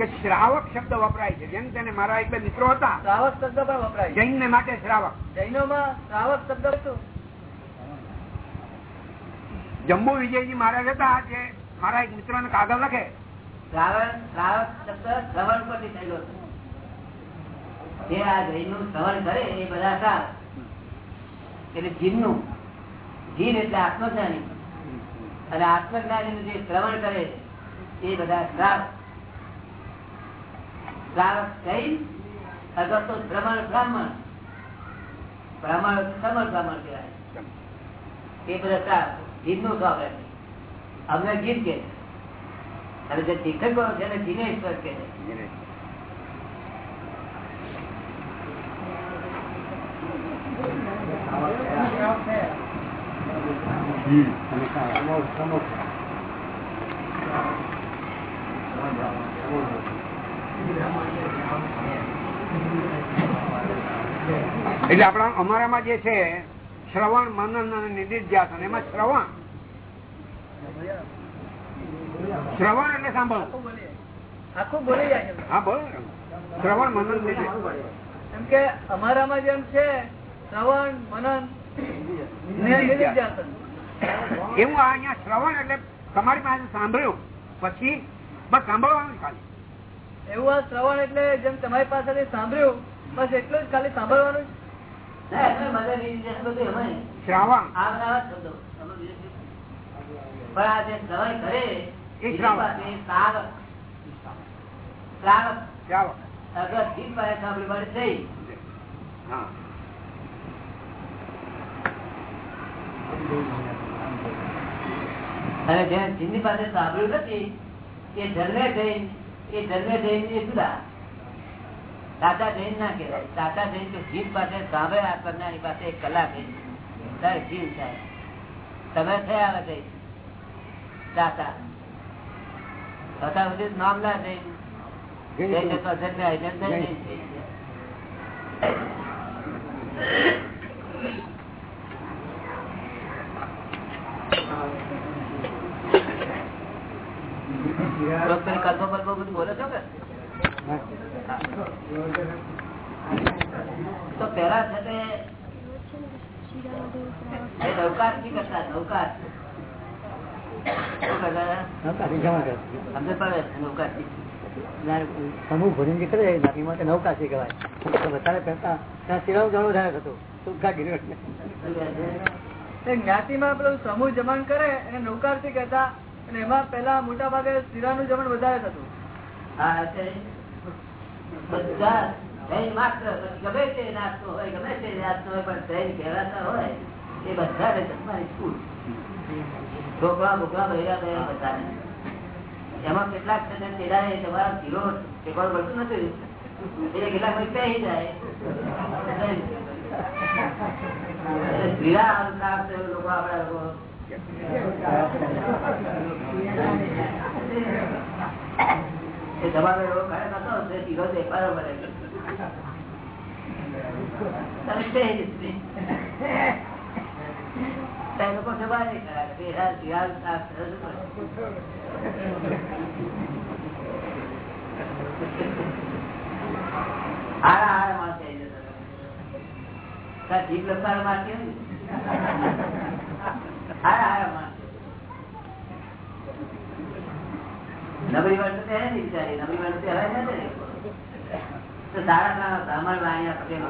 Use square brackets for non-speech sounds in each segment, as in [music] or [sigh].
કે શ્રાવક શબ્દ વપરાય છે. જેમ તેને મારા એક બે મિત્રો હતા શ્રાવક શબ્દ પણ વપરાય જૈન માટે શ્રાવક. જૈનો માં શ્રાવક શબ્દ શું? જમ્બુ વિજયજી મહારાજ હતા જે મારા એક મિત્ર ને કાગળ લખે. શ્રાવણ શ્રાવક શબ્દ શ્રવણ પરથી થયેલો જે આ જૈનનું શ્રવણ કરે એ બધા શ્રાવ એટલે જીનનું જીન એટલે આત્મજ્ઞાની. અને આત્મજ્ઞાની નું જે શ્રવણ કરે એ બધા શ્રાવ શ્રાવક જૈન અથવા તો શ્રવણ બ્રાહ્મણ. બ્રાહ્મણ શ્રવણ બ્રાહ્મણ કહેવાય. એ બધા શ્રાવ જીન અમને જીન કે. અને જે શિક્ષકો છે એને જીનેશ્વર કે છે. એટલે આપણા અમારામાં જે છે શ્રવણ મનન અને નિધિધ્યાસન એમાં શ્રવણ. શ્રવણ એટલે સાંભળો આખું બોલી જાય. હા બોલો. શ્રવણ મનન એમ કે અમારામાં જેમ છે શ્રવણ મનન એવું આ અહીંયા શ્રવણ એટલે તમારી પાસે સાંભળ્યું. પછી બસ સાંભળવાનું ખાલી. એવું આ શ્રવણ એટલે જેમ તમારી પાસેથી સાંભળ્યું બસ એટલું જ ખાલી સાંભળવાનું અને જેને જીભની પાસે સાંભળ્યું નથી એ જન્મે થઈ એ જન્મે જૈન એ જુદા. સાચા જૈન ના કહેવાય. સાચા જૈન તો જીભ પાસે સાંભળે આ કરનારી પાસે એક કલાક. તારે જીવ થાય. તમે થયા જૈન સાચા હતા સુધી નામ ના જૈન જૈન તો જૈન જૈન થઈ ગયા. રોજ તમે કલ્પો બલ્પો બધું બોલો છો કે તો પેલા છે તે એ નૌકાર કરતા કરતા? સમૂહ ભોજન જે કરે નાની માટે છે કહેવાય. તો વધારે પહેરતા ત્યાં શિરાવ જાણો વધારે થતું સુખા જ્ઞાતિમાં પેલું સમૂહ જમણ કરે અને નૌકારથી કહેતા અને એમાં પેલા મોટા ભાગે શીરાનું જમણ વધારે થતું. બધા માત્ર ગમે તે નાસ્તો હોય ગમે તે નાસ્તો હોય પણ જૈન કહેવાતા હોય. એ બધા જમવાની સ્કૂલ છોકરા બોકરા બહેરા બહેરા બધાને. એમાં કેટલાક એ તમારા ધીરો ટેકવાનું મળતું નથી. એટલે કેટલાક પહેરી જાય. લોકો આપણા તમારો તે લોકો સભા નહીં નબળી વર્ષ તો નહીં બિચારી નબળી વર્ષ હવે ને. તો સારા સારા બ્રાહ્મણ વાણિયા પટેલો.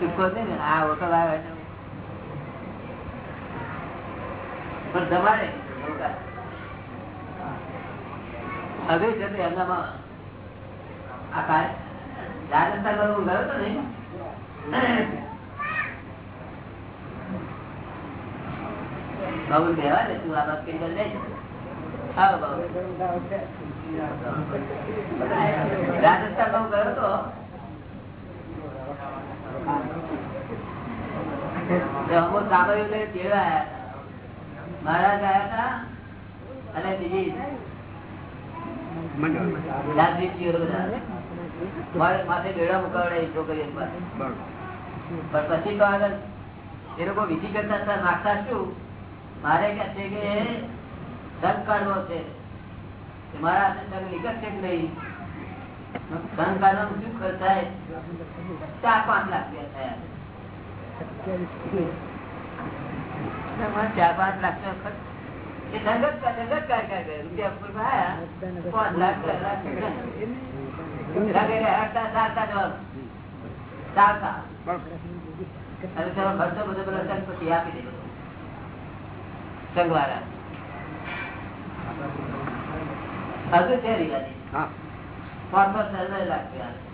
ચૂપકો છે ને? આ હોટલ આવે છે. પણ તમારે. હવે છે તે એમનામાં આ ગયો હતો ને બાબુ બેવા દે તું આ બાદ કઈ બાબુ રાજસ્થાનમાં હું ગયો હતો અમુક સાંભળ્યું. મહારાજ આવ્યા હતા અને બીજી મારે માથે બેડા મુકાવડે એ છોકરીઓ પર. બરોબર. પણ પછી તો આગળ એ લોકો વિધિ કરતા નાખતા શું? મારે કે છે કે ધન કાઢવો છે. મારા તારે નીકળશે જ નહીં? સંસ્કારનો શું ખર્ચ થાય? ચાર પાંચ લાખ રૂપિયા થયા. ચાર પાંચ લાખ નો ખર્ચ. હજુ છે હા. પાંચ પાંચ લાખ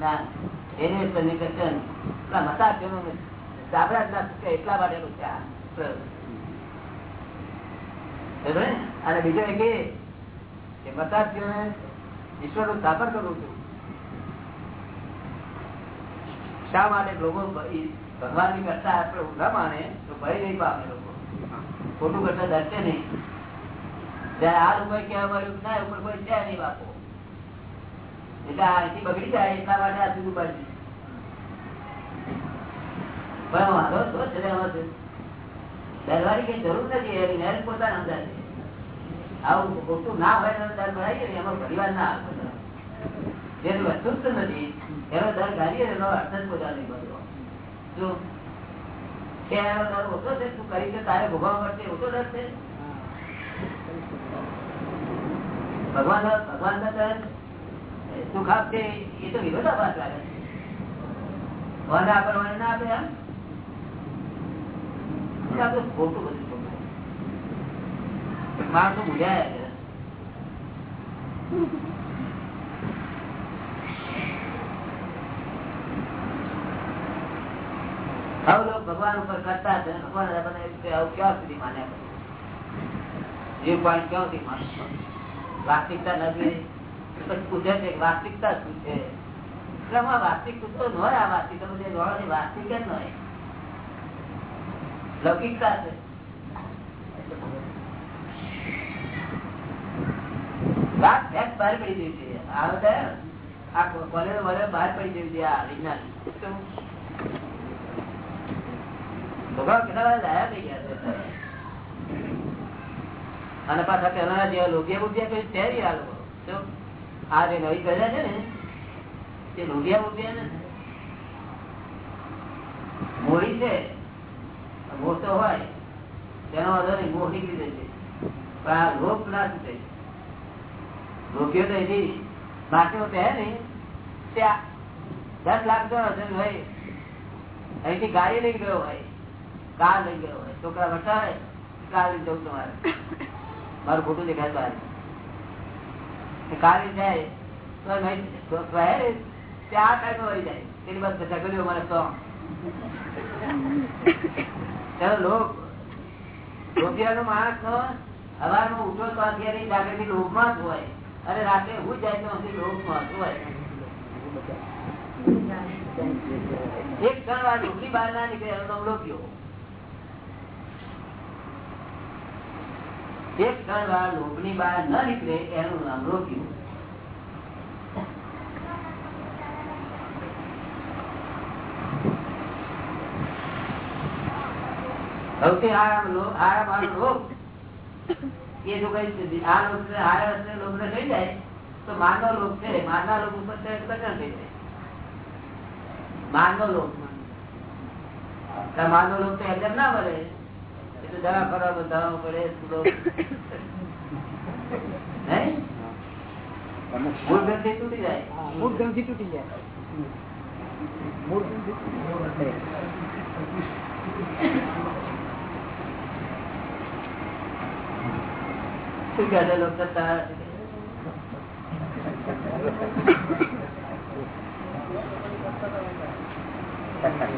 ના ને? અને બીજો એક મતાસીઓને ઈશ્વરનું સ્થાપન કરું છું શા માટે લોકો ભગવાનની કરતા આપણે ઊંધા માને તો ભય નહીં પામે લોકો ખોટું કરતા ડરશે નહીં ત્યારે આ લોકો કહેવા મળ્યું ના ઉપર કોઈ છે નહીં બાપો બગડી જાય એટલા માટે આ જુદું પાડી પણ વાંધો તો છે ડરવાની કઈ જરૂર નથી, એની મેરેજ પોતાના અંદર આવું ખોટું ના હોય ડર ભરાઈએ ને, એમાં પરિવાર ના આવે જેનું વસ્તુ નથી, એનો દર ગાડીએ એનો અર્થ જ પોતાનો બધો શું? કે એનો દર ઓછો છે, તું કરી છે તારે ભોગવવા પડશે, ઓછો દર છે? ભગવાન ભગવાન ના દર સુખ આપશે એ તો વિરોધાભાસ લાગે છે. વન આપે વન ના આપે એમ? તો ખોટું બધું. માણસો લોકો ભગવાન ઉપર કરતા છે. ભગવાન આપણને ક્યાં સુધી માન્યા કરે? એ પોઈન્ટ ક્યાં સુધી માને વાસ્તવિકતા નથી. વાસ્તવિકતા શું છે? વાસ્તવિક તો ન હોય આ વાસ્તવિક તમે જે છો વાસ્તવિક જ ન હોય. લૌકિકતા છે. બહાર પડી ગઈ છે. આ કોલેજ બહાર પડી ગયું છે ભગવાન કેટલા બધા ડાયા થઈ ગયા અને પાછા પેલા જેવા લોભિયા બુભિયા કઈ છે નહીં આ લોકો. જો આ જે નવી પ્રજા છે ને, તે લોભિયા બુભિયા ને મોડી છે, મોહ હોય, તેનો વાંધો નહીં મોહ નીકળી જશે પણ આ લોભ ના છૂટે લોભિયો તો એથી માટીઓ પહેરે ને ત્યાં દસ લાખ નો હશે ભાઈ. અહીંથી ગાડી લઈ ગયો હોય, કાર લઈ ગયો હોય, છોકરા વટા હોય કાર લઈ જવું તમારે. મારું ખોટું દેખાય બહાર. લઈ જાય ને, આ ટાઈમ વળી જાય. તેની તો ત્યારે લોક લોભિયાનો માણસ નો હવારમાં ઉઠો તો અત્યારે જાગૃતિ લોભમાં જ હોય. અને રાત્રે હું જાય તો હજી લોભમાં જ હોય. એક ક્ષણ વાર લોભની બહાર ના નીકળે એનો નામ લોભ્યો. એક એનું નામ લોભ્યું સૌથી આરામ એ જો કઈ આ લોક આ રસ્તે લોભ ને થઈ જાય, તો માનવ લોક છે માનના લોભ ઉપર કચર થઈ જાય. માનવ લોક માનવ લોક તો એકદમ ના મળે દવા ફરવા બંધાવવો પડે નહીં મૂળ ગ્રંથિ તૂટી જાય. મૂળ ગ્રંથિ તૂટી જાય. મૂળ. શું કહે લોકો તારા તમે બે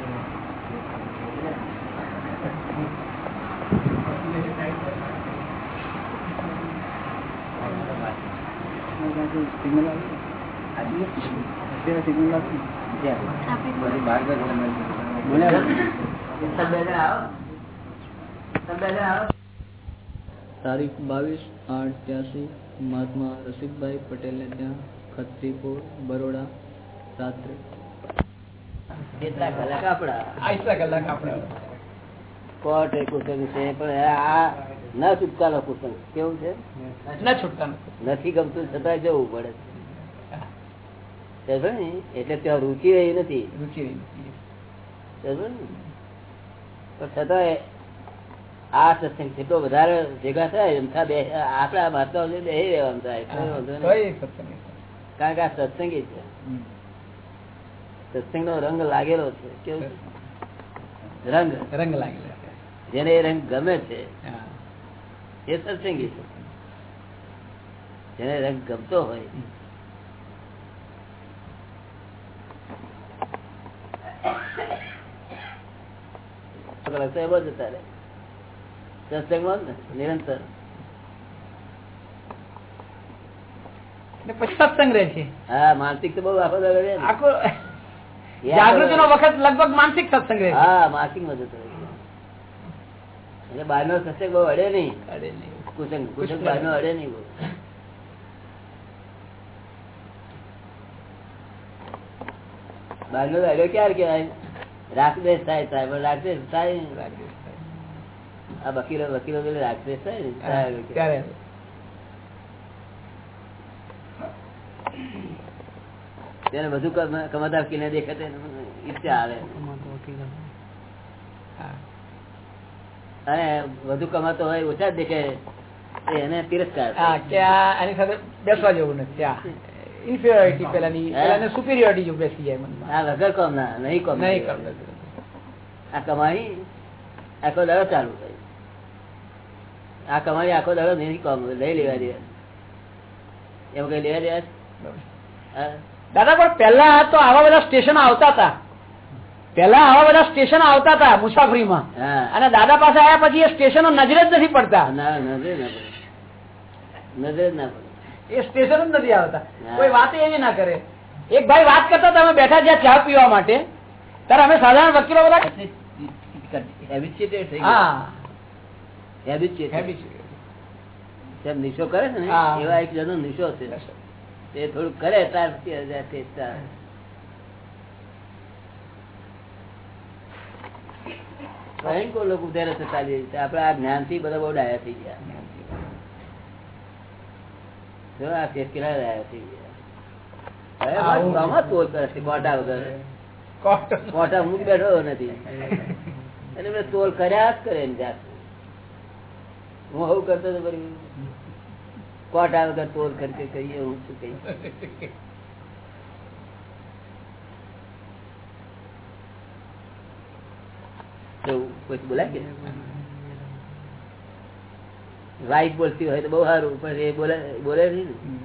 જણા આવો તમે બે જણા આવો તારીખ બાવીસ આઠ ત્યાસી મહાત્મા રસિકભાઈ પટેલને ત્યાં ખત્રીપુર બરોડા રાત્રે. કેટલા કલાક આપડા? આટલા કલાક આપડા. કોર્ટ એ કુસંગ છે પણ આ ના છુટકાનો કુસંગ કેવું છે? નથી ગમતું છતાં જવું પડે. એટલે ત્યાં રુચિ રહી નથી. રુચિ પણ છતાંય આ સત્સંગ જેટલો વધારે ભેગા થાય એમ થાય બે આપડા બે રહેવાનું થાય. કારણ કે આ સત્સંગી છે. સત્સંગ નો રંગ લાગેલો છે. કેવું? રંગ. રંગ લાગેલો જેને એ રંગ ગમે છે. એ સત્સંગી છે. જેને રંગ ગમતો હોય. જ જતા રહે. સત્સંગમાં ને નિરંતર. પછી સત્સંગ રહે છે. હા માનસિક તો બહુ આખો આખો જાગૃતિ નો વખત લગભગ માનસિક સત્સંગ રહે હા માનસિકમાં જતો. એટલે બહાર નો સત્સંગ બહુ અડે નહીં. અરે નહીં. કુસંગ કુસંગ બહાર નો અડે નહીં બહુ બહાર નો અડ્યો ક્યારે કેવાય રાગદેશ થાય થાય પણ રાગદેશ થાય નહીં. આ વકીલો વકીલો જોડે રાગદેશ થાય ને હા, ત્યારે અડ્યો ત્યારે ત્યારે બધું કમ- કમાદાર કિને દેખાતે ઈચ્છા આવે હા. અને વધુ કમાતો હોય ઓછા જ દેખે એને તિરસ્કાર આની સાથે બેસવા જેવું નથી ઇન્ફિરિયોરિટી પેલાની પેલાને સુપિરિયોરિટી બેસી જાય મનમાં આ વગર કોમ ના નહીં કોમ નહીં કોમ આ કમાણી આખો દાડો ચાલુ થાય આ કમાણી આખો દાડો નહીં કોમ લઈ લેવા દે. એમ કઈ લેવા દે દાદા પણ પેલા તો આવા બધા સ્ટેશન આવતા હતા. પેલા આવા બધા સ્ટેશન આવતા હતા મુસાફરીમાં. અને દાદા પાસે આવ્યા પછી એ સ્ટેશનો નજરે જ નથી પડતા. નજરે ના પડે. એ સ્ટેશન જ નથી આવતા. કોઈ વાત એવી ના કરે. એક ભાઈ વાત કરતા તમે બેઠા જ્યાં ચા પીવા માટે. ત્યારે અમે સાધારણ વકીલો બધા નિશો કરે છે ને એવા એક જણો નિશો છે. તે થોડું કરે ત્યાર પછી હજાર તે ચાલે. ભયંકર લોકો ઉધારે છે. આપડે આ જ્ઞાનથી બધા બહુ ડાયા થઈ ગયા. આ કેસ ડાયા થઈ ગયા. હવે આવું. બસ આમાં તોલ કરે છે કોટા વગર. કોટ. કોટા બેઠો નથી. એટલે મેં તોલ કર્યા જ કરે જાત. હું આવું કરતો હતો કોટા વગર તોલ કહીએ હું શું કહીશ તો કોઈ બોલાય કે વાઈફ બોલતી હોય તો બહુ સારું પણ એ બોલે બોલે નહીં ને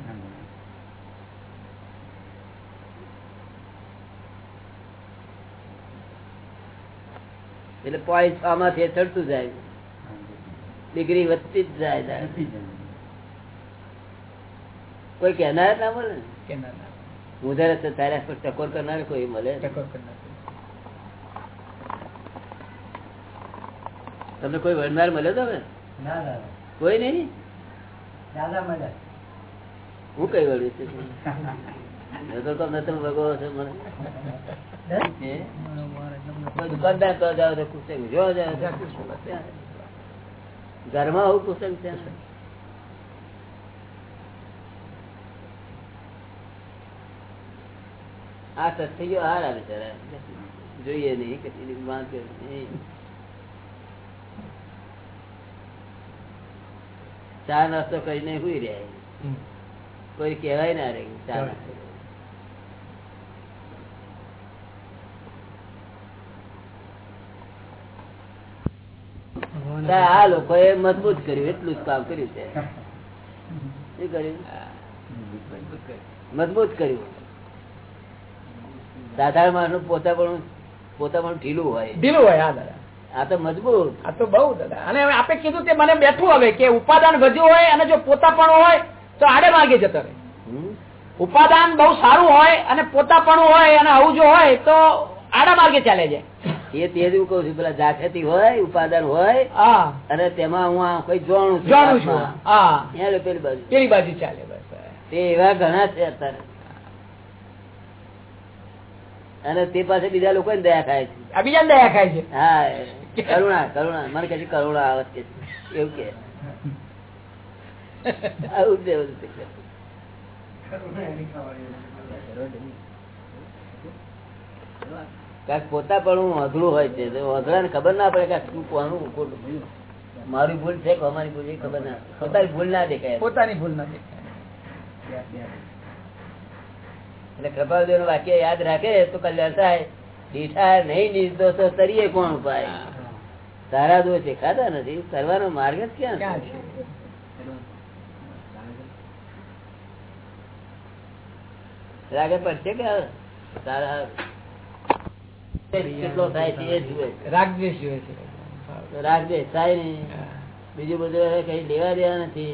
એટલે પોઈન્ટ આમાંથી માંથી ચડતું જાય ડિગ્રી વધતી જ જાય. કોઈ કહેનાર ના મળે ને. હું જયારે તારે ટકોર કરનાર કોઈ મળે. ટકોર કરી તમને કોઈ વણનાર મળ્યો તમે કોઈ નહીં? હું કઈ વળ્યું છે મેં તો કહું, નતો ભગવો છે મને. દુકાનદાર તો જાઓ તો કુસંગ જો જાઓ ઘરમાં આવું કુસંગ છે? ને? આ સત્સંગીઓ હાર આવે જોઈએ નહીં કચી વાંચે નહીં. ચા નાસ્તો કરીને હુઈ રહ્યા કોઈ કહેવાય ના રે ચા નાસ્તો. આ લોકો એ મજબૂત કર્યું એટલું જ કામ કર્યું છે. શું કર્યું? મજબૂત કર્યું. સાધારણ માણસ પોતા પણ પોતા પણ ઢીલું હોય. ઢીલું હોય હા દાદા. આ તો મજબૂત. આ તો બહુ દાદા અને હવે આપણે કીધું તે મને બેઠું હવે કે ઉપાદાન વધ્યું હોય અને જો પોતા પણ હોય તો આડે માગે જતો રહે ઉપાદાન બહુ સારું હોય અને પોતાપણું હોય અને આવું જો હોય તો આડા માર્ગે ચાલે છે. એ તે જ હું કઉ છું પેલા જાખેતી હોય ઉપાદાન હોય અને તેમાં હું કોઈ જોણું જોણું છું. પેલી બાજુ. પેલી બાજુ ચાલે બસ. તે એવા ઘણા છે અત્યારે. અને તે પાસે બીજા લોકો દયા ખાય છે. આ બીજા દયા ખાય છે? હા. કરુણા કરુણા. મને કહે છે કરુણા આવે છે. એવું કે આવું દેવ એવું પોતા પણ અધરું હોય છે. અધરા ખબર ના પડે કે શું કોનું ખોટું મારી ભૂલ છે કે અમારી ભૂલ એ ખબર ના પોતાની ભૂલ ના દેખાય. પોતાની ભૂલ નથી એટલે કૃપાદેવનું વાક્ય યાદ રાખે તો કલ્યાણ થાય. દીઠા નહીં નિર્દોષો તરીએ કોણ ઉપાય? તારા દોષ દેખાતા નથી. કરવાનો માર્ગ જ ક્યાં છે? રાગે પડશે કે તારા કેટલો થાય છે એ જુએ છે. રાગદ્વેષ છે. રાગ થાય નહીં. બીજું બધું કઈ લેવા દેવા નથી.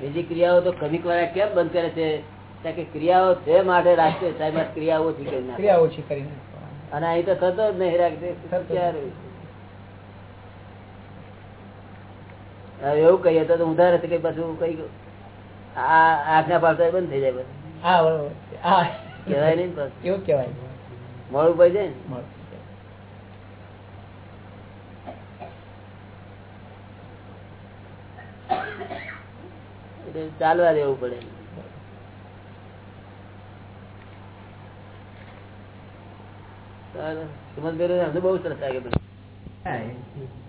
બીજી ક્રિયાઓ તો વાળા કેમ બંધ કરે છે? કે ક્રિયાઓ છે માટે રાષ્ટ્રીય સાહેબ આ ક્રિયાઓ ઓછી કરી નાખે. ઓછી કરીને અને અહીં તો થતો જ નહીં રાગ દે થતો જ ક્યારે? હવે એવું કહીએ તો ઉધાર હશે કે પાછું કઈ આ આજ્ઞા પાડતા બંધ થઈ જાય બધું હા બરોબર. છે. હા. કહેવાય નહીં ને પાછું. એવું કેવાય મોડું પડી જાય ને? એટલે ચાલવા દેવું પડે. નું અમને બહુ સરસ લાગે બધું.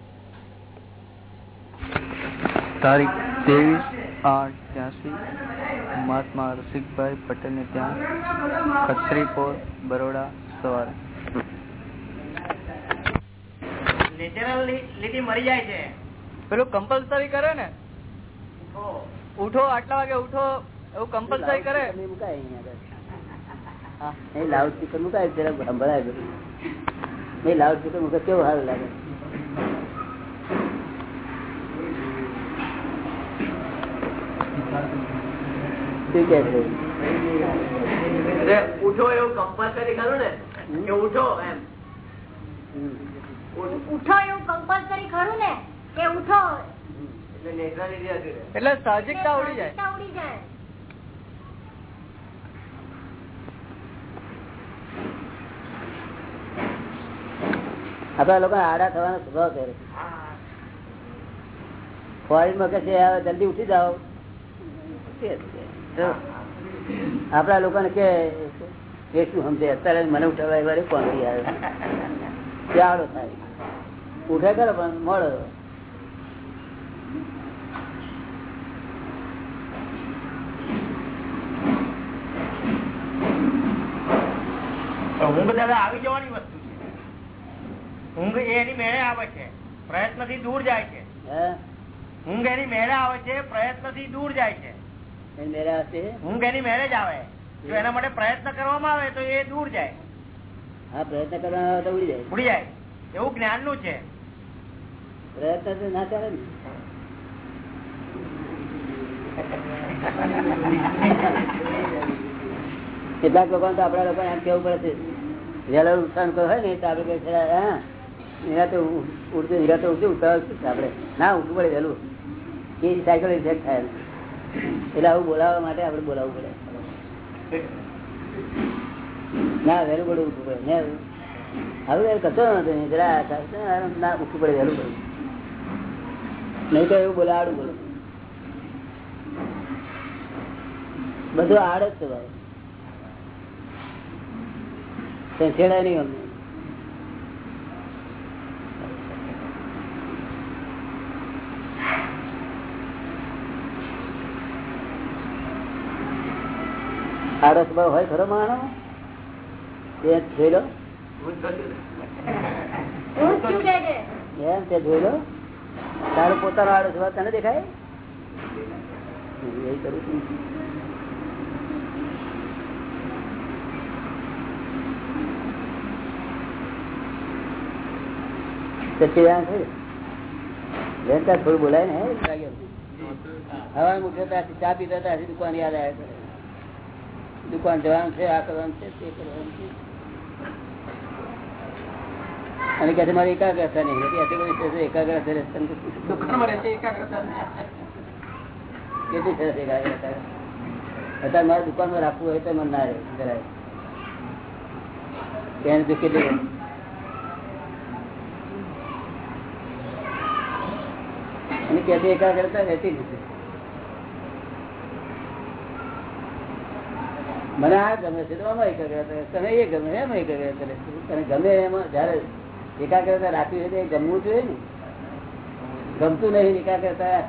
તારીખ ત્રેવીસ આઠ ત્યાંસી મહાત્મા રસિકભાઈ પટેલને ત્યાં ખત્રીપોર બરોડા સવારે. લીટી મરી જાય છે. પેલું કમ્પલસરી કરે ને? ઉઠો. આટલા વાગે ઉઠો એવું કમ્પલસરી કરે? મુકાય લાઉડ સ્પીકર મુકાય જરા સંભળાય નહીં લાઉડ સ્પીકર મુકાય કેવું સારું લાગે? શું કે છે ઉઠો એવું કમ્પલસરી ખરું ને? કે ઉઠો એમ. હમ. ઉઠો એવું કમ્પલસરી ખરું ને? કે ઉઠો. એટલે નેચરલી હતી એટલે સાહજિકતા ઉડી જાય. સાહજિકતા ઉડી જાય. આપડા લોકો આડા થવાનો સ્વભાવ છે. ફોરેનમાં કે છે "હવે જલ્દી ઉઠી જાઓ. તો આપડા લોકોને કે એ શું સમજે? અત્યારે મને ઉઠાવવા વારે કોણ આવે? ચાલો ઉઠે કરો પણ મળો. ઊંઘ દાદા આવી જવાની વસ્તુ છે. ઊંઘ એની મેળે આવે છે. પ્રયત્નથી દૂર જાય છે. હે? ઊંઘ એની મેળે આવે છે પ્રયત્નથી દૂર જાય છે. ઊંઘ એની મેળે આવે. જો એના માટે પ્રયત્ન કરવામાં આવે તો એ દૂર જાય. હા પ્રયત્ન કરવાનો તો ઉડી જાય. ઉડી જાય. એવું જ્ઞાનનું છે. પ્રયત્ન તો ના ચાલે ને. કેટલાક લોકો તો આપડા લોકો એમ કેવું પડે છે વહેલા નુકસાન કોઈ હોય ને તો આપડે હા એના તો ઉડતું એના તો ઉડતું ઉતાર આપડે ના ઉઠવું પડે વહેલું એ સાયકલ ઇફેક્ટ થાય એટલે આવું બોલાવવા માટે આપડે બોલાવવું પડે. ના, વહેલું પડે ઉઠવું પડે. ને આવું કઈ કશો નતો ના ઉઠવું પડે વહેલું પડે. નહીં તો એવું બોલાવાડું બોલો બધું આડ જ છે ભાઈ છેડાય નહીં અમને આડો સ્વભાવ હોય ખરો માણો એ જોઈ લો. એમ તે જોઈ લો. તારો પોતાનો આરસ સ્વભાવ તને દેખાય? એ કરું છું. થોડું બોલાય ને હવા મુખ્ય ચા પીતા દુકાન યાદ આવે દુકાન જવાનું છે આ કરવાનું છે તે કરવાનું છે. અને કે મારી એકાગ્રતા નહીં આટલી એકાગ્રતા છે કેટલી સરસ એકાગ્રતા અત્યારે મારે દુકાનમાં રાખવું હોય તો મને ના રહે જરાય એને તો કેટલી અને ક્યાંથી એકાગ્રતા રહેતી નથી. મને આ ગમે છે તો આમાં એકાગ્રતા તને એ ગમે એમાં એકાગ્રતા તને ગમે એમાં જયારે એકાગ્રતા રાખવી હોય તો એ ગમવું જોઈએ ને. ગમતું નહીં એકાગ્રતા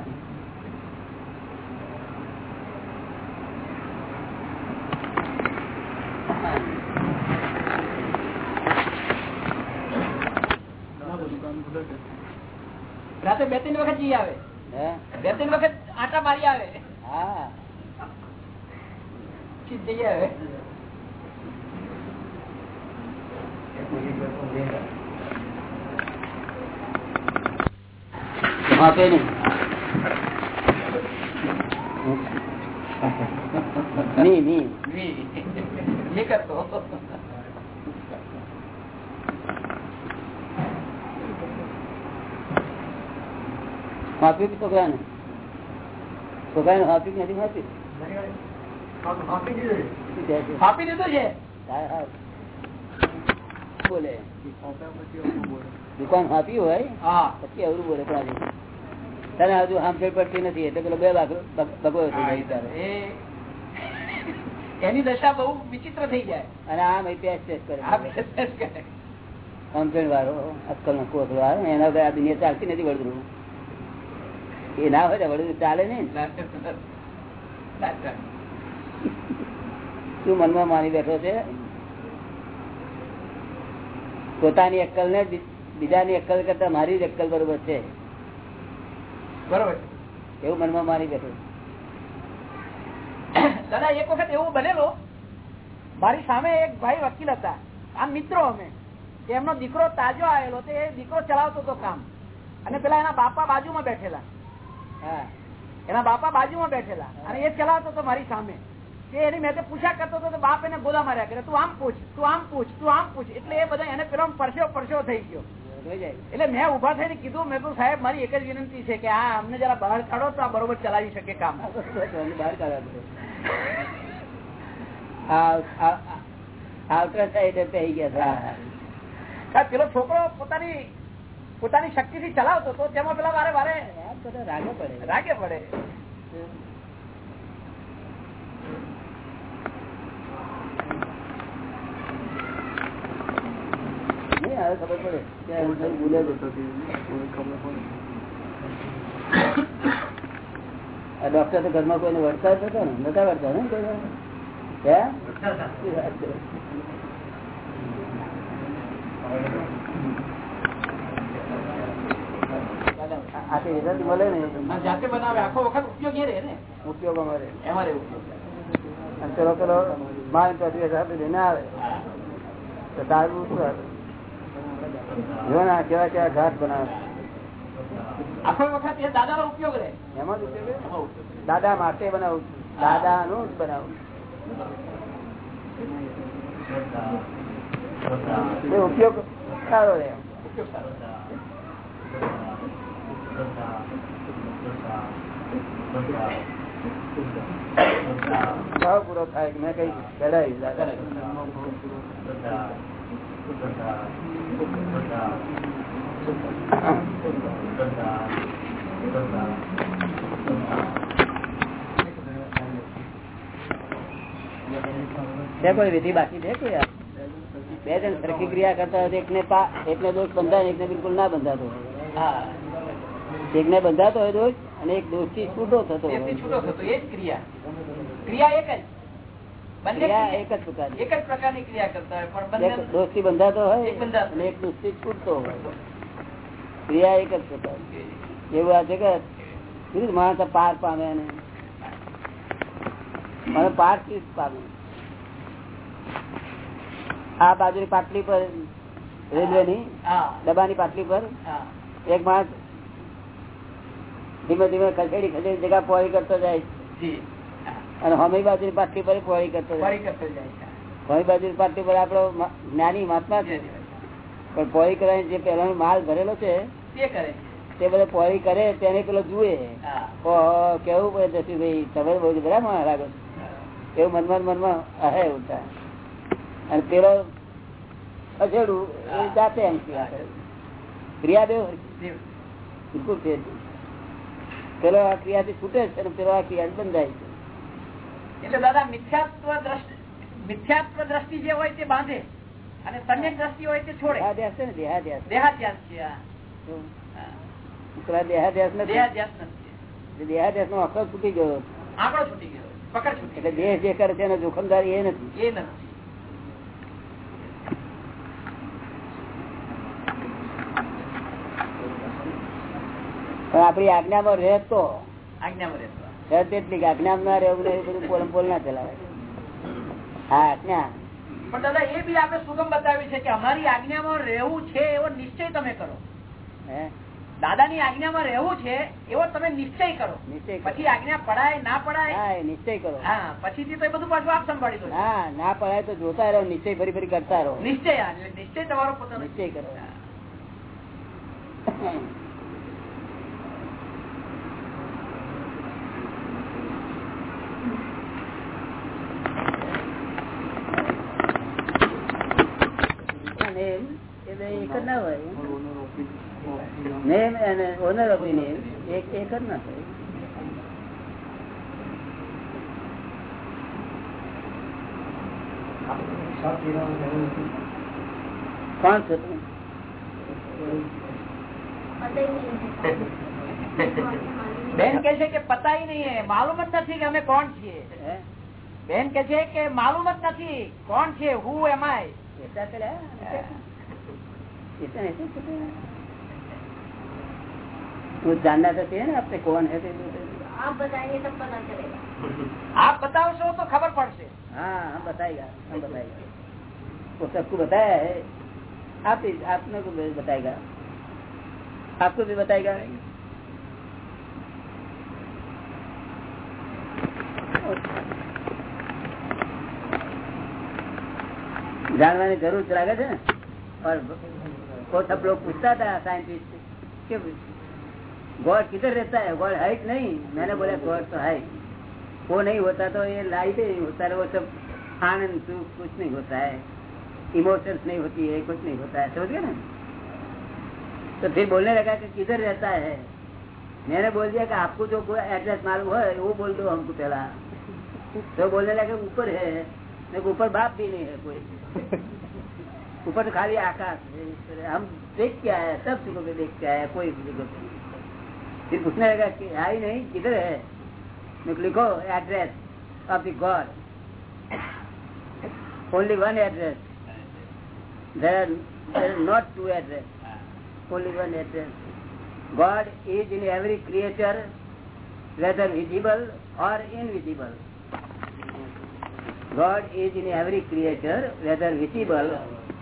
રાતે બે ત્રણ વખત જઈ આવે. બે ત્રણ વખત આટા મારી આવે. હા. જઈ આવે. વાંચે નહીં ની ની. એ કરતો વાંચ્યું છોકરાને છોકરાને નથી છે? આપી દીધું છે? હા, હા. બોલે. દુકાન આપી હોય પછી અવરું બોલે તને હજુ હામફેર પડતી નથી એટલે પેલો બે ભાગ ભગવો એની દશા બહુ વિચિત્ર થઈ જાય. અને આમ કરે. કરે. હામફેર વાળો અક્કલ નો કોથળો વાળો એના વગર આ દુનિયા ચાલતી નથી વળગરું એ ના હોય વળગરું ચાલે નહીં. શું મનમાં માની બેઠો છે? પોતાની અક્કલ ને બીજાની અક્કલ કરતા મારી જ અક્કલ બરોબર છે. બરોબર. એવું મનમાં માની બેઠો દાદા એક વખત એવું બનેલો મારી સામે એક ભાઈ વકીલ હતા. આમ મિત્રો અમે. એમનો દીકરો તાજો આવેલો તો એ દીકરો ચલાવતો હતો કામ. અને પેલા એના બાપા બાજુમાં બેઠેલા. હા. એના બાપા બાજુમાં બેઠેલા. અને એ ચલાવતો હતો મારી સામે. કે એની મેં પૂછા કરતો હતો તો બાપ એને ગોદા માર્યા કરે. તું આમ પૂછ તું આમ પૂછ તું આમ પૂછ. એટલે એ બધા એને પેલો પરસ્યો પરસ્યો થઈ ગયો. એટલે મેં ઊભા થઈને કીધું મેં તો સાહેબ મારી એક જ વિનંતી છે કે આ અમને જરા બહાર કાઢો તો આ બરોબર ચલાવી શકે કામ. બહાર કાઢવા [laughs] પેલો છોકરો પોતાની પોતાની શક્તિ થી ચલાવતો હતો તેમાં પેલા વારે વારે રાગે પડે. રાગે પડે નહીં, હવે ખબર પડે. કે ભૂલે છે. આ ડોક્ટર તો ઘરમાં કોઈને વરસાદ થતો ને? નતા વરતા ને? વખત ઉપયોગી અમારે. એમાં આવે. તો તારું શું આવે? જો ને કેવા કેવા ઘાટ બનાવે. આખો વખત એ દાદા નો ઉપયોગ રહે. એમાં જ ઉપયોગ દાદા માટે બનાવું છું. દાદા નું જ બનાવું ઉપયોગ સારો રહે. ઉપયોગ સારો પૂરો થાય મેં કઈ ચડાવી દાદા. કોઈ વિધિ બાકી છે કોઈ? બે જણ સરખી ક્રિયા કરતા હોય એકને એકને દોષ બંધાય એકને બિલકુલ ના બંધાતો હા એકને બંધાતો હોય દોષ અને એક દોષથી છૂટો થતો હોય. છૂટો થતો એ જ ક્રિયા. ક્રિયા એક જ. એક જ પ્રકારની. એક જ પ્રકારની ક્રિયા કરતા હોય પણ બંને દોષ બંધાતો હોય એક બંધાતો. એક દોષ છૂટતો હોય. ક્રિયા એક જ પ્રકારની. એવું આ જગત બીજું માણસ પાર પામે અને મને પારથી પામે. આ બાજુની પાટલી પર રેલવે ની હા. ડબ્બાની પાટલી પર હા. એક માણસ ધીમે ધીમે ખસેડી ખસેડી જગા પોળી કરતો જાય. અને હમી બાજુ પર પોળી કરતો જાય. ફરી કરતો હમી બાજુ પાટલી પર આપણો મા- જ્ઞાની મહાત્મા છે. પણ પોળી કરવાની જે પેલા માલ ભરેલો છે તે બધા પોળી કરે તેને પેલો જુએ. કેવું પડે જશુભાઈ તમે બહુ બરાબર લાગે. એવું મનમાં મનમાં હે ઉઠા. અને પેલો અજેડું એ જાતે એમ ક્રિયા કરે ક્રિયા બે દેવ. બિલકુલ પેલો આ ક્રિયાથી છૂટે છે અને પેલો આ ક્રિયા બંધાય છે. એટલે દાદા મિથ્યાત્વ દ્રષ્ટિ મિથ્યાત્વ દ્રષ્ટિ જે હોય તે બાંધે અને સમ્યક દ્રષ્ટિ હોય તે છોડે. છે ને દેહાધ્યાસ. દેહાધ્યાસ છે. દેહાધ્યાસ નથી? દેહાધ્યાસ નો અખર છૂટી ગયો. આંકડો છૂટી ગયો પકડ છૂટી એટલે દેહ જે કરે છે એનો જોખમદારી એ નથી. એ નથી. આપડી આપણી આજ્ઞામાં રહે તો? આજ્ઞામાં રહેતો કે ના રહેવું ને બધું પોલ પોલ ના ચલાવે. હા આજ્ઞા પણ દાદા એ બી આપણે સુગમ બતાવ્યું છે કે અમારી આજ્ઞામાં રહેવું છે એવો નિશ્ચય તમે કરો. દાદાની આજ્ઞામાં રહેવું છે એવો તમે નિશ્ચય કરો. પછી આજ્ઞા પડાય ના પડાય? નિશ્ચય કરો. હા પછી તો બધું પાછું આપ સંભાળી દો હા ના પડાય તો જોતા રહો નિશ્ચય ફરી ફરી કરતા રહો. નિશ્ચય નિશ્ચય તમારો પોતાનો. નિશ્ચય કરો [laughs] નેમ એ બે એક જ ના હોય નેમ અને ઓનર ઓફ નેમ એક એક જ ના થાય કોણ છો બેન કે છે કે પતા નહીં માલુમ જ નથી કે અમે કોણ છીએ. બેન કે છે કે માલુમ જ નથી કોણ છે હું એમ वो जानना तो चाहिए ना आपने कौन है तो- आप बताएंगे तब पता चलेगा આપ બતાવશો તો ખબર પડશે हाँ हम बताएगा हम बताएगा वो सबको बताया है आप ही- आपने को भी बताएगा आपको भी बताएगा जानने की जरूरत लागे थे और वो सब लोग पूछता था साइंटिस्ट कि गॉड किधर रहता है गॉड है नहीं मैंने बोला गॉड तो है वो नहीं होता तो ये लाइफ ही नहीं होता वो सब आनंद सुख कुछ नहीं होता है इमोशंस नहीं होती है कुछ नहीं होता है समझ गए ना तो फिर बोलने लगा कि किधर रहता है मैंने बोल दिया कि आपको जो एड्रेस मालूम है वो बोल दो हमको पहला तो बोलने लगा ऊपर है ऊपर बाप भी नहीं है कोई ऊपर खाली आकाश। हम देख के आए सब जगह पे देख के आया कोई। फिर पूछने लगा कि ही नहीं किधर है? को लिखो address of the God. Only one address. There there not two address. Only one address. God is in every creature, whether visible or invisible. God is in every creature, whether visible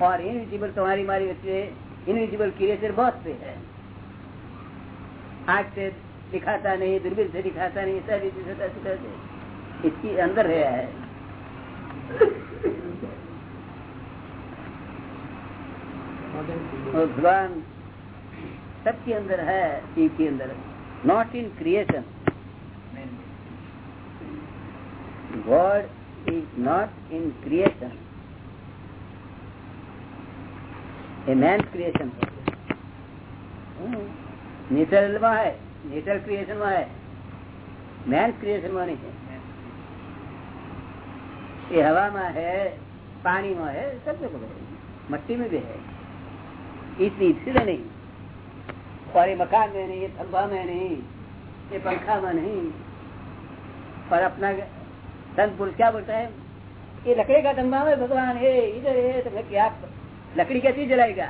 or invisible तुम्हारी हमारी वच्चे invisible creature बहुत से है। आग से दिखाता नहीं दूरबीन से दिखाता नहीं सब इसी से इसकी अंदर है, है। और [laughs] भगवान सबके अंदर है शिव के अंदर। Not in creation God is not in creation creation natural में है, पानी में है, सब जगह मट्टी में भी है. इसलिए नहीं. और मकान में नहीं ये खंभा में नहीं, ये पंखा में नहीं. और अपना संत पुरुष क्या बोलता है? ये लकड़ी का खंभा में भगवान, है, इधर है तो मैं क्या लकड़ी कैसी जलाएगा?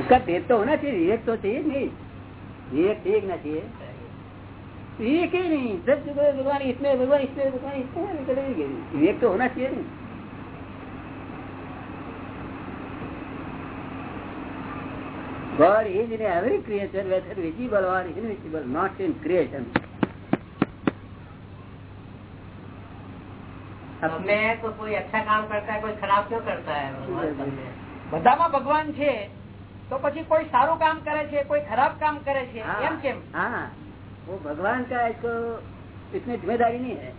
उसका भेद तो होना चाहिए विवेक तो चाहिए नहीं विवेक ठीक ना चाहिए। विवेक ही नहीं सब जगह भगवान इसमें भगवान इसमें भगवान चलेगी। विवेक तो होना चाहिए नहीं God is in every creature, whether visible or invisible, not in creation. में तो कोई अच्छा काम करता है कोई खराब क्यों करता है બધામાં ભગવાન છે તો પછી કોઈ સારું કામ કરે છે કોઈ ખરાબ કામ કરે છે हाँ, એમ કેમ हाँ वो भगवान का इसको इसमें जिम्मेदारी नहीं है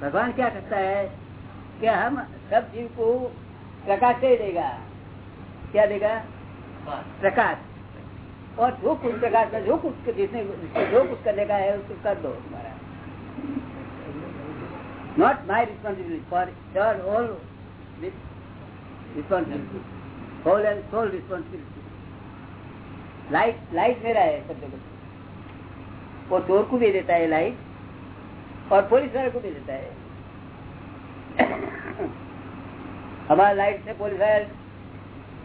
भगवान क्या करता है कि हम सब जीव को प्रकाश दे देगा क्या देगा प्रकाश और जो कुछ प्रकाश में जो कुछ जिसने जिसको जो कुछ करने का है उसको कर दो तुम्हारा not my responsibility for your all responsibility whole and soul responsibility light light मेरा है सब जगह वो चोर को भी देता है लाइट और पुलिस वाले को भी देता है हमारा लाइट से पुलिस वाला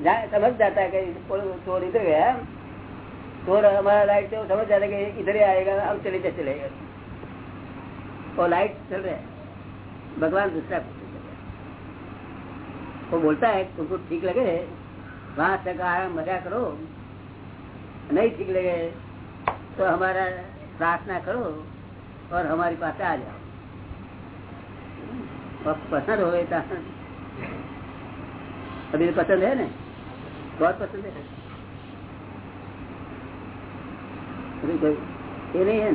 जा- समझ जाता है कि पुलिस- चोर इधर गया चोर हमारा लाइट से वो समझ जाता है कि इधर ही आएगा हम चले जा चलेगा और लाइट चल रहा है भगवान दूसरा। वो बोलता है तुमको ठीक लगे वहाँ तक आया मज़ा करो। नहीं ठीक लगे तो हमारा प्रार्थना करो और हमारी पास आ जाओ। पसंद हो तो अभी तो पसंद है ना? बहुत पसंद है। अभी कोई ये नहीं है?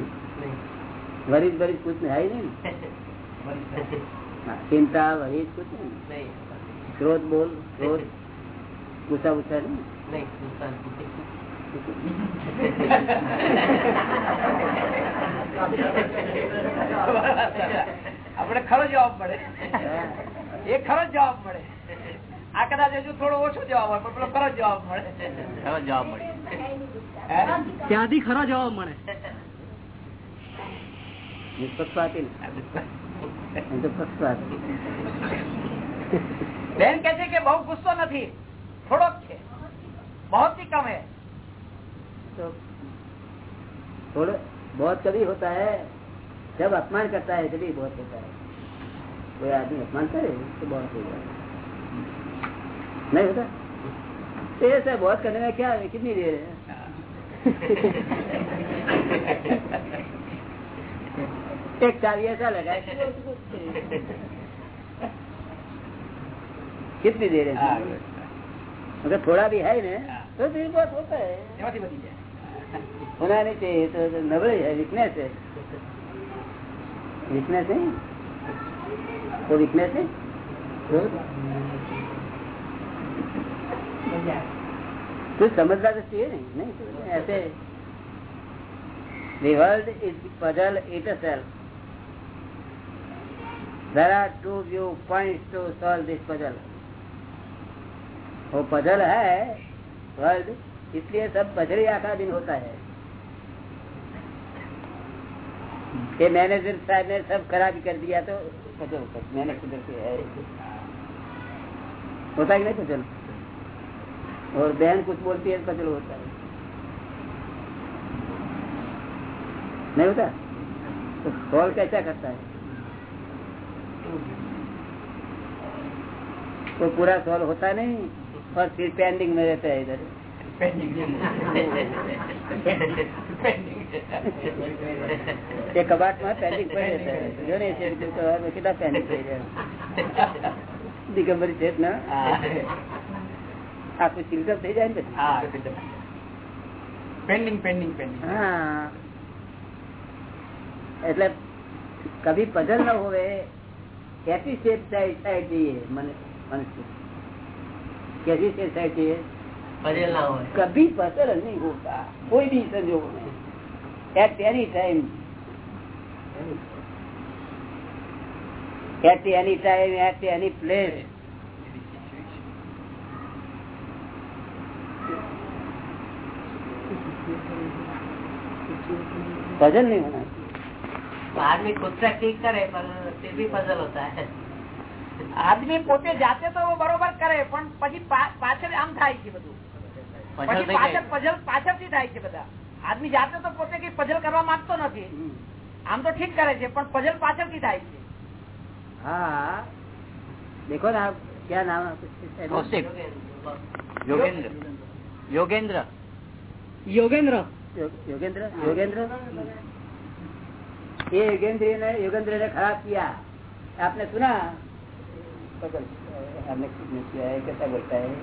वरिज वरिज कुछ नहीं है ही नहीं। [laughs] ચિંતા વહી ક્રોધ બોલ ક્રોધ. ગુસ્સા ગુસ્સા આપડે ખરો જવાબ મળે. એ ખરો જવાબ મળે. આ કદાચ હજુ થોડો ઓછો જવાબ હોય પણ ખરો જવાબ મળે. ખરો જવાબ મળે. ત્યાંથી ખરો જવાબ મળે. નિષ્પક્ષપાતી નહીં. એમ તો પક્ષપાત બેન કે છે કે બહુ ગુસ્સો નથી થોડોક છે बहुत ही कम है तो थोड़ा बहुत कभी होता है जब अपमान करता है तभी बहुत होता है कोई आदमी अपमान करे तो बहुत हो जाता है नहीं होता तो ये सब बहुत करने में क्या है कितनी देर है [laughs] [laughs] एक कार्य ऐसा लगा कितनी देर है अगर थोड़ा भी है ना तो फिर बहुत होता है। होना नहीं चाहिए तो, तो नबड़े है वीकनेस है। वीकनेस है तो वीकनेस है तू? समझदार तो चाहिए नहीं नहीं ऐसे। The world is puzzle itself There are two viewpoints to solve this puzzle. वो पजल है वर्ल्ड इसलिए सब पजल ही आखा दिन होता है। ये मैनेजर साहब ने सब खराबी कर दिया तो पजल मैंने है। होता है नहीं पजल और बहन कुछ बोलती है पजल होता है। नहीं होता? तो सॉल्व कैसा करता है? तो पूरा सॉल्व होता नहीं और फिर पेंडिंग में रहता है इधर એ કબાટમાં પેન્ડિંગ પડી રહેતા હોય. જો ને છે તો કબાટમાં કેટલા પેન્ડિંગ થઈ જાય દિગંબરી છે ને આખું સિલકર થઈ જાય ને પછી. હા પેન્ડિંગ પેન્ડિંગ પેન્ડિંગ હા એટલે કભી પઝલ ન હોવે कैसी सेफ साइड चाहिए मन मनुष्य कैसी सेफ साइड चाहिए પટેલ ના હોય कभी पजल नहीं होता कोई भी संजोग में at any time at any time at any place puzzle नहीं होना आदमी खुद प्रैक्टिस करे पर फिर भी पजल होता है આદમી પોતે જાતે તો બરોબર કરે પણ પછી પા- પાછળ આમ થાય છે બધું પઝલ પછી થઈ પાછળ જાય. પઝલ પાછળથી થાય છે બધા આદમી જાતે તો પોતે કઈ પઝલ કરવા માંગતો નથી આમ તો ઠીક કરે છે પણ પઝલ પાછળથી થાય છે हाँ देखो ना आप क्या नाम है कुछ है ना? કૌશિક યોગેન્દ્ર योगेंद्र योगेंद्र यो- योगेंद्र ने योगेंद्र ने खराब किया। आपने सुना? हमने किया है कैसा बोलता है?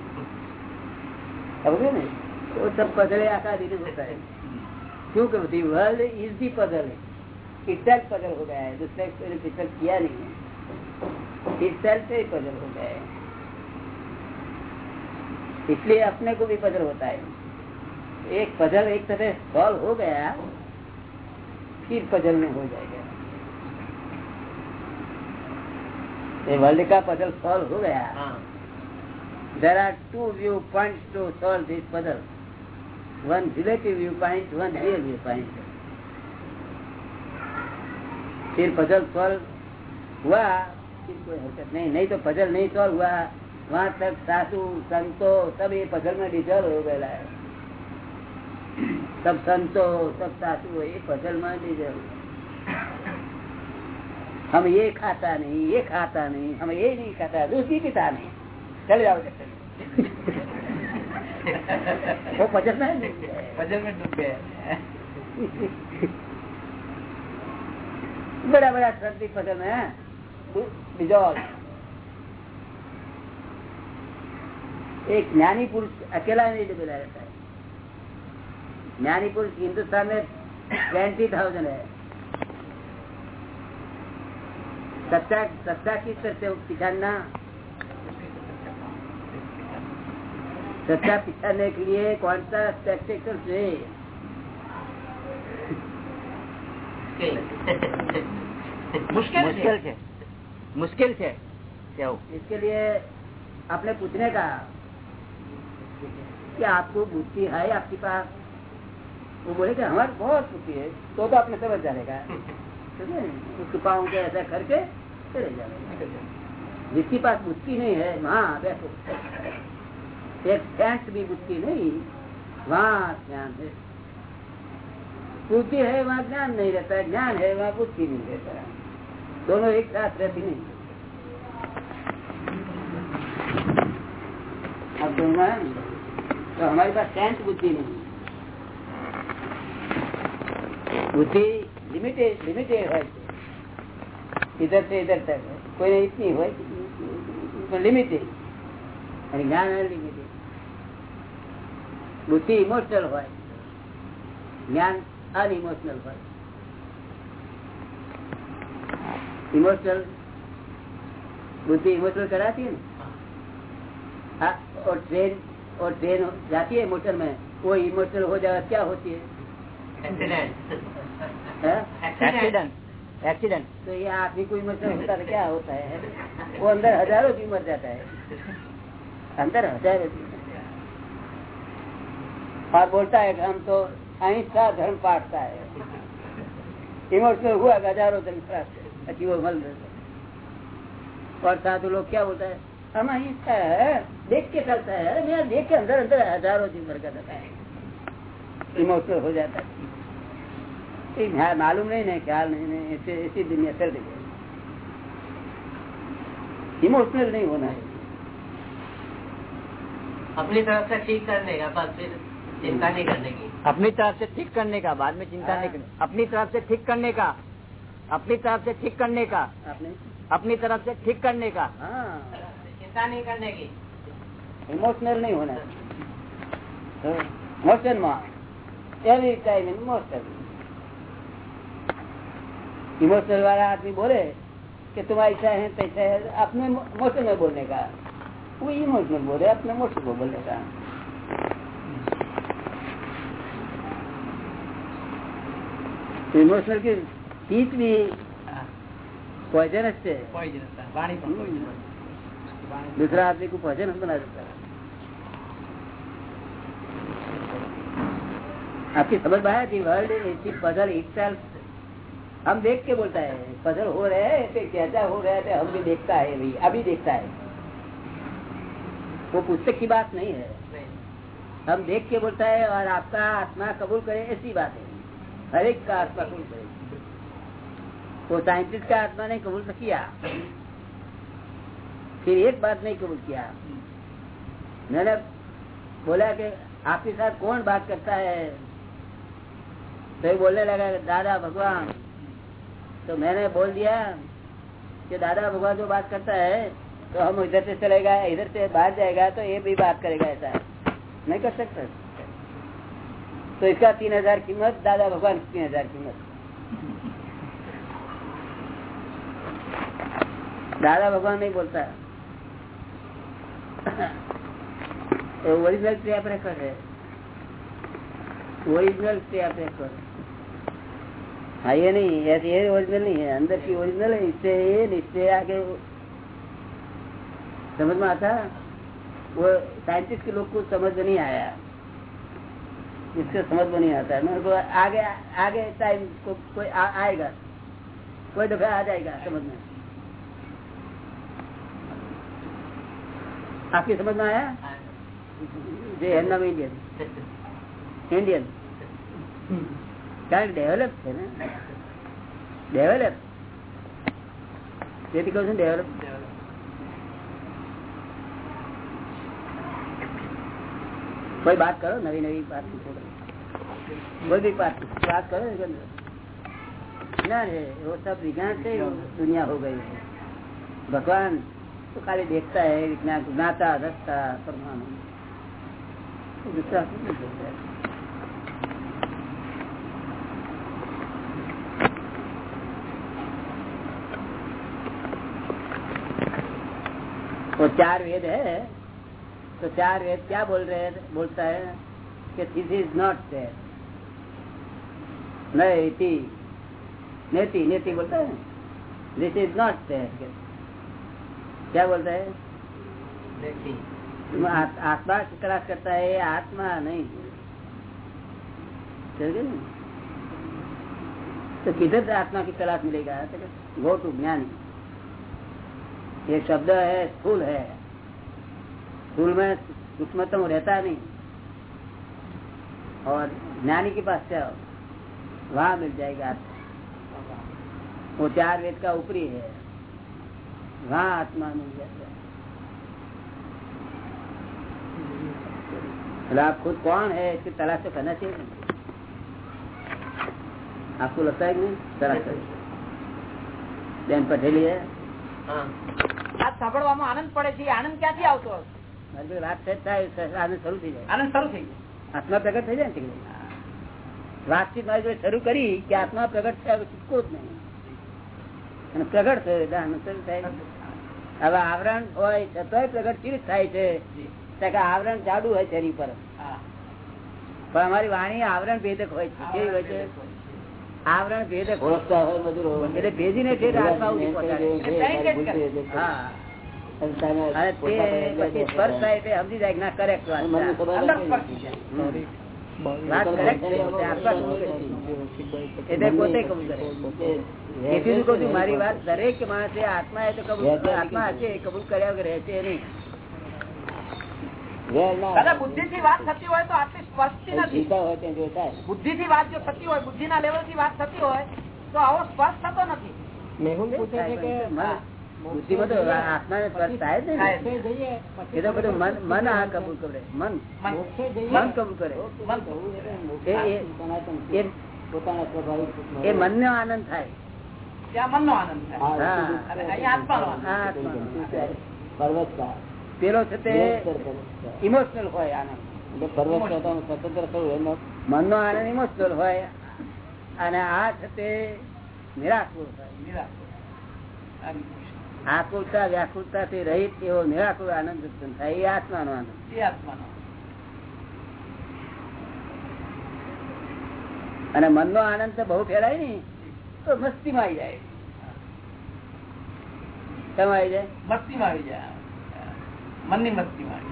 समझे ना? वो सब पजले आकार दीदी होता है। क्योंकि the world is the puzzle itself puzzle हो गया है दूसरे पिक्चर किया नहीं है। इटसेल्फ से ही पजल हो गया है। इसलिए अपने को भी पजल होता है। एक पजल एक तरह सॉल्व हो गया। फिर पजल में हो जाएगा। ये वर्ल्ड का पजल सॉल्व हो गया। There are two view point to solve this puzzle one relative view point one real view point फिर पजल सॉल्व हुआ फिर कोई हरकत नहीं। नहीं तो पजल नहीं सॉल्व हुआ। वहाँ तक सासू संतो सब ये पजल में डिजॉल्व हो गया है सब संतो सब सासू ये पजल में डिजॉल्व हम ये खाता नहीं ये खाता नहीं हम ये नहीं खाता भी पीता नहीं। चले जाओ वो पजल में पजल में डूब गए बड़ा बड़ा सर्दी पजल है? डिजॉल्व एक ज्ञानी पुरुष अकेला नहीं डूबेला रहता है। ज्ञानी पुरुष हिंदुस्तान में ट्वेंटी थाउज़ेंड है। सत्ता सत्ता किस तरह से पिछाड़ना सत्ता के लिए कौन सा स्पेक्टेक्टर से? मुश्किल से। मुश्किल से। क्या इसके लिए आपने पूछने का कि आपको बुद्धि है आपके पास? वो बोले कि हमारे बहुत बुद्धि है तो तो आपने समझ? जाएगा उसके पाँव के ऐसा करके चले जाएगा। जिसके पास बुद्धि नहीं है, वहाँ एक सेंट भी बुद्धि नहीं, वहाँ ज्ञान है। बुद्धि है, वहाँ ज्ञान नहीं रहता है ज्ञान है, वहाँ बुद्धि नहीं रहता। दोनों एक साथ रहती नहीं। अब दोनों तो हमारे पास सेंस बुद्धि नहीं बुद्धि लिमिटेड लिमिटेड है इधर से इधर तक है कोई ने इतनी हो लिमिटेड અને જ્ઞાન અનલિમિટેડ બુદ્ધિ ઇમોશનલ હોય જ્ઞાન અનઇમોશનલ હોય इमोशनल बुद्धि इमोशनल कराती है ना हाँ, और ट्रेन और ट्रेन जाती है मोटर में वो इमोशनल हो जाएगा क्या होती है हाँ? एक्सीडेंट एक्सीडेंट तो ये आदमी को इमोशनल होता है क्या होता है? [laughs] वो अंदर हज़ारों भी मर जाता है। अंदर हज़ारों और बोलता है हम तो अहिंसा धर्म पाटता है। इमोशनल हुआ हज़ारों धर्म अच्छी वो मल और साधु लोग क्या बोलता है? हम अहिंसा है देख के चलता है। अरे मेरा देख के अंदर अंदर हज़ारों दिन मर जाता है। इमोशनल हो जाता है। मालूम नहीं ना ख्याल नहीं नहीं ऐसे ऐसी दुनिया चल रही है। इमोशनल नहीं होना है। अपनी तरफ़ से ठीक करने का बस फिर चिंता नहीं करने की। अपनी तरफ़ से ठीक करने का बाद में चिंता नहीं करनी। अपनी तरफ़ से ठीक करने का अपनी तरफ़ से ठीक करने का अपनी। तरफ़ से ठीक करने का। हाँ। चिंता नहीं करने की। इमोशनल नहीं होना मोशन में। एवरी टाइम इमोशनल इमोशनल वाला आदमी बोले कि तुम ऐसा है तैसा है अपने मोशन में बोलने का वो इमोशनल बोले अपने मोशन में बोलने का इमोशनल की स्पीच भी पॉइजनस है वाणी दूसरा आदमी को पॉइजनस बना देता है आपकी समझ में आया कि वर्ल्ड इज पजल इटसेल्फ हम देख के बोलता है पजल हो रहे हैं तो कैसा हो रहा है तो हम भी देखता है भाई अभी देखता है। वो पुस्तक की बात नहीं है। हम देख के बोलता है, और आपका आत्मा कबूल करे, ऐसी बात है। हर एक का आत्मा कबूल करे। वो साइंटिस्ट का आत्मा ने कबूल तो किया। फिर एक बात नहीं कबूल किया। मैंने बोला कि आपके साथ कौन बात करता है? तो बोलने लगा दादा, भगवान तो मैंने बोल दिया कि दादा, भगवान जो बात करता है तो हम इधर से चलेगा, इधर से बाहर जाएगा तो ये भी बात करेगा ऐसा। नहीं कर सकता। तो इसका तीन हज़ार कीमत, दादा भगवान की तीन हज़ार कीमत। दादा भगवान नहीं बोलता। ओरिजिनल टेप रेकॉर्ड है। ओरिजिनल टेप रेकॉर्ड हाँ ये नहीं ये ये ओरिजिनल नहीं है अंदर की ओरिजिनल है इससे ये इससे आगे समझ में आता वो साइंटिस्ट के लोग को समझ में नहीं आया इससे समझ में नहीं आता मेरे को आगे आगे टाइम को, कोई आ, आएगा कोई दफा आ जाएगा समझ में आपकी समझ में आया जी है नाम इंडियन इंडियन કારણ ડેવલપ છે ને? ડેવલપ તેથી કહું છું ડેવલપ કોઈ વાત કરો? નવી નવી વાત બધી વાત વાત કરો ના રે, એવો સબ વિજ્ઞાન છે દુનિયા હો ગઈ છે. ભગવાન તો ખાલી દેખતા હે વિજ્ઞાન જ્ઞાતા, રસ્તા, પરમાણુ. वो चार वेद है। तो चार वेद क्या बोल रहे हैं? बोलता है कि दिस इज़ नॉट देयर नेति नेति नेति बोलता है। दिस इज़ नॉट देयर क्या बोलता है? तुम आत्मा की तलाश करता है आत्मा नहीं। तो किधर से आत्मा की तलाश मिलेगा? गो टू ज्ञानी। ये शब्द है स्थूल है। स्थूल में सूक्ष्मतम रहता नहीं। और ज्ञानी के पास जाओ वहाँ मिल जाएगा। वो चार वेद का ऊपरी है। वहाँ आत्मा मिल जाएगा आप खुद कौन है? इसकी तलाश तो करना चाहिए आपको लगता है कि नहीं? तलाश बहन पटेली है हाँ। વાત સાંભળવામાં આનંદ પડે છે આનંદ ક્યાંથી આવતો હશે? વાત થાય આનંદ શરૂ થઈ જાય. આનંદ શરૂ થઈ જાય. આત્મા પ્રગટ થઈ જાય ને વાતચીત મારી જોડે શરૂ કરી કે આત્મા પ્રગટ થયા હવે છૂટકો જ નહીં. અને પ્રગટ થયો એટલે આનંદ શરૂ થાય હવે આવરણ હોય છતાંય પ્રગટ કેવી થાય છે? કે આવરણ જાડું હોય શરીર પર. પણ અમારી વાણી આવરણ ભેદક હોય છે. કેવી હોય છે. આવરણ હોય બધું એટલે આત્મા પહોંચાડે. છું. મારી વાત દરેક માણસે આત્મા એ તો કબૂલ આત્મા હશે કબૂલ કર્યા વગર રહેશે નહીં. બુદ્ધિ થી વાત થતી હોય તો આટલી સ્પર્શતી નથી. હોય ત્યાં જો થાય બુદ્ધિ થી વાત જો થતી હોય બુદ્ધિ ના લેવલથી વાત થતી હોય તો આવો સ્પર્શ થતો નથી. મેહુલ પૂછે છે કે મન- બુદ્ધિમાં તો આત્માને સ્પર્શ થાય જ નહીં એ તો બધું મન મન આ કબૂલ કરે. મન. મન. મન કબૂલ કરે. એ પોતાના સ્વાભાવિક આનંદ થાય. ત્યાં મનનો આનંદ થાય. હા. અને અહીંયા આનંદ આ આત્માનો. પર્વતતા પેલો છે તે ઇમોશનલ હોય આનંદ સ્વતંત્ર થયું મનનો આનંદ ઇમોશનલ હોય અને આ છે તે નિરાકુળ હોય. નિરાકર. આકુળતા વ્યાકુળતા થી રહિત એવો નિરાકુળ આનંદ ઉત્પન્ન થાય એ આત્માનો આનંદ. એ આત્માનો. અને મનનો આનંદ તો બહુ ફેલાય ને તો મસ્તીમાં આવી જાય. કેમ આવી જાય? મસ્તીમાં આવી જાય. મનની મસ્તી માં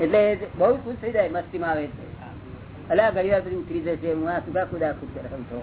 એટલે બહુ ખુશ થઈ જાય મસ્તી માં આવે છે. એટલે આ ઘડી વાર પછી ઉતરી જશે હું આ સુધા ખુદા ખુદ કરે સમજો